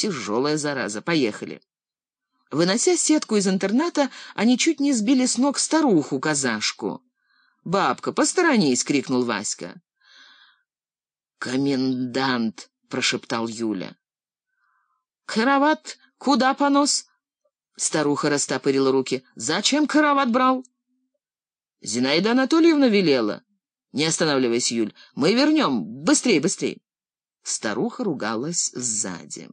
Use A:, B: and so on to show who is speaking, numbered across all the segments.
A: Тяжелая зараза. Поехали. Вынося сетку из интерната, они чуть не сбили с ног старуху-казашку. «Бабка, посторонись!» — крикнул Васька. «Комендант!» — прошептал Юля. «Карават куда понос?» Старуха растопырила руки. «Зачем карават брал?» «Зинаида Анатольевна велела». «Не останавливайся, Юль. Мы вернем. Быстрей, быстрей!» Старуха ругалась сзади.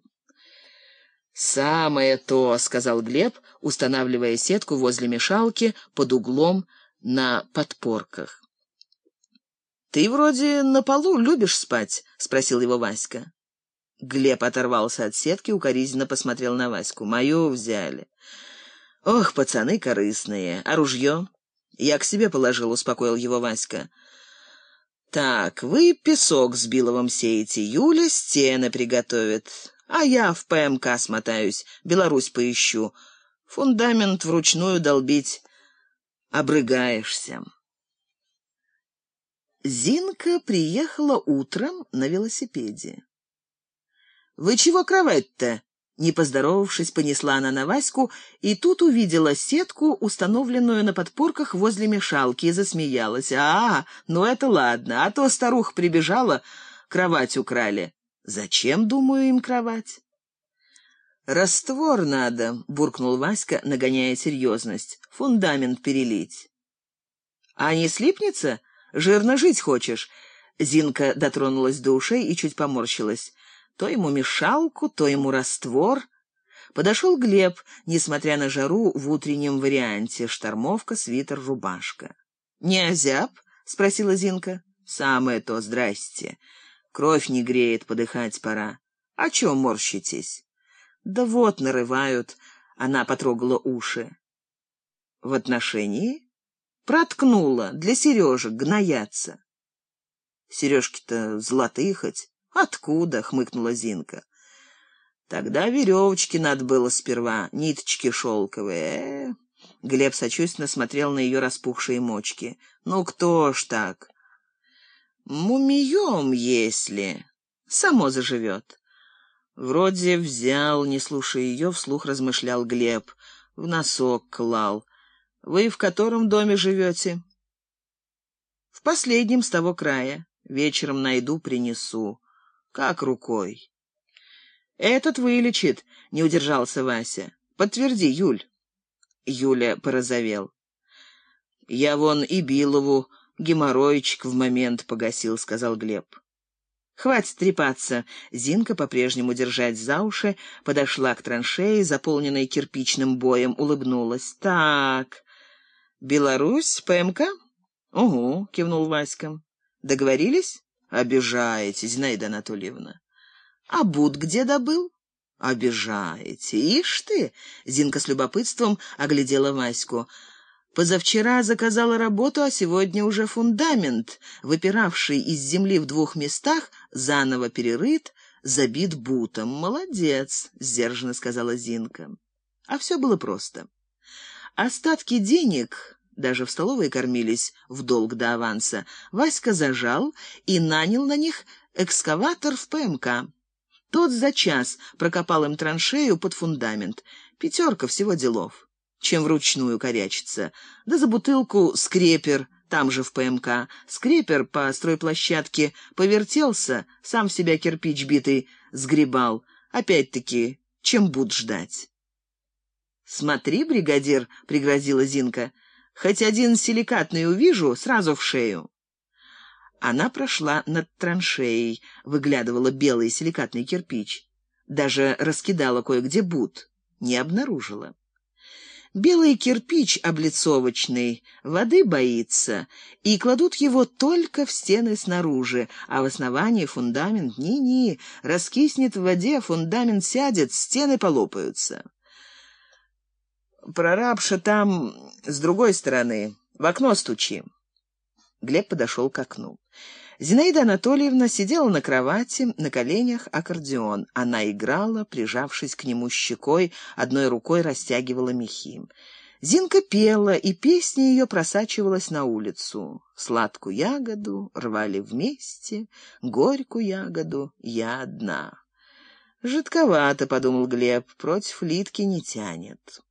A: «Самое то», — сказал Глеб, устанавливая сетку возле мешалки под углом на подпорках. «Ты вроде на полу любишь спать?» — спросил его Васька. Глеб оторвался от сетки, укоризненно посмотрел на Ваську. «Мою взяли». «Ох, пацаны корыстные. А ружье?» «Я к себе положил», — успокоил его Васька. «Так, вы песок с Биловым сеете, Юля стены приготовит. А я в ПМК смотаюсь, Беларусь поищу. Фундамент вручную долбить обрыгаешься. Зинка приехала утром на велосипеде. «Вы чего кровать-то?» Не поздоровавшись, понесла она на Ваську, и тут увидела сетку, установленную на подпорках возле мешалки, и засмеялась. «А, ну это ладно, а то старуха прибежала, кровать украли. Зачем, думаю, им кровать? Раствор надо, буркнул Васька, нагоняя серьезность. Фундамент перелить. А не слипнется? Жирно жить хочешь? Зинка дотронулась до ушей и чуть поморщилась. То ему мешалку, то ему раствор. Подошел Глеб, несмотря на жару, в утреннем варианте: штормовка, свитер, рубашка. Не озяб? спросила Зинка. Самое то, здрасте. Кровь не греет, подыхать пора. А чё морщитесь? Да вот нарывают. Она потрогала уши. В отношении? Проткнула. Для сережек гноятся. Сережки-то золотые хоть. Откуда? хмыкнула Зинка. Тогда веревочки надо было сперва, ниточки шелковые. Э. Глеб сочувственно смотрел на ее распухшие мочки. Ну кто ж так? Мумием, если. Само заживет. Вроде взял, не слушая ее, вслух размышлял Глеб. В носок клал. Вы в котором доме живете? В последнем с того края. Вечером найду, принесу. Как рукой. Этот вылечит, не удержался Вася. Подтверди, Юль. Юля порозовел. Я вон и Билову геморройчик в момент погасил, сказал Глеб. Хватит трепаться. Зинка, по-прежнему держать за уши, подошла к траншее, заполненной кирпичным боем, улыбнулась. Так. Беларусь, ПМК? Угу, кивнул Васька. Договорились? Обижаете, Зинаида Анатольевна. А Буд где добыл? Обижаете. Ишь ты, Зинка с любопытством оглядела Ваську. Позавчера заказала работу, а сегодня уже фундамент, выпиравший из земли в двух местах, заново перерыт, забит бутом. Молодец, сдержанно сказала Зинка. А все было просто. Остатки денег, даже в столовой кормились в долг до аванса, Васька зажал и нанял на них экскаватор в ПМК. Тот за час прокопал им траншею под фундамент. Пятерка всего делов чем вручную корячиться. Да за бутылку скрепер, там же в ПМК. Скрепер по стройплощадке повертелся, сам в себя кирпич битый сгребал. Опять-таки, чем буд ждать? «Смотри, бригадир», — пригрозила Зинка, — «хоть один силикатный увижу, сразу в шею». Она прошла над траншеей, выглядывала белый силикатный кирпич. Даже раскидала кое-где бут. Не обнаружила. Белый кирпич облицовочный, воды боится, и кладут его только в стены снаружи, а в основании фундамент ни-ни, раскиснет в воде, фундамент сядет, стены полопаются. Прорабша там с другой стороны, в окно стучи. Глеб подошел к окну. Зинаида Анатольевна сидела на кровати, на коленях аккордеон. Она играла, прижавшись к нему щекой, одной рукой растягивала мехи. Зинка пела, и песня ее просачивалась на улицу. Сладкую ягоду рвали вместе, горькую ягоду я одна. Жидковато, подумал Глеб, против Литки не тянет.